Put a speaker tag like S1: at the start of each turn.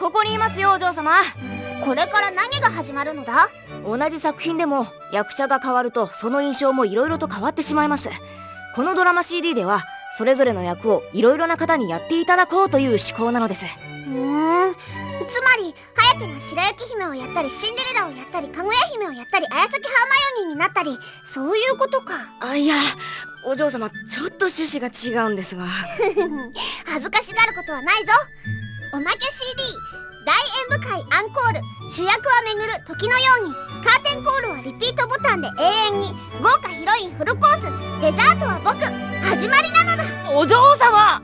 S1: ここにいますよお嬢様。
S2: これから何が始まるのだ？
S1: 同じ作品でも役者が変わるとその印象もいろいろと変わってしまいます。このドラマ CD ではそれぞれの役をいろいろな方にやっていただこうという思考なのです。
S2: うーん。つまり颯が白雪姫をやったりシンデレラをやったりかぐや姫をやったり綾崎ハーマイオニーになったりそういうことか。
S1: あいやお嬢様ちょっと趣旨が違うんですが。
S2: 恥ずかしがることはないぞおまけ CD 大演舞会アンコール主役は巡る時のようにカーテンコールはリピートボタンで永遠に豪華ヒロインフルコースデザートは僕始まりなのだ。
S1: お嬢様！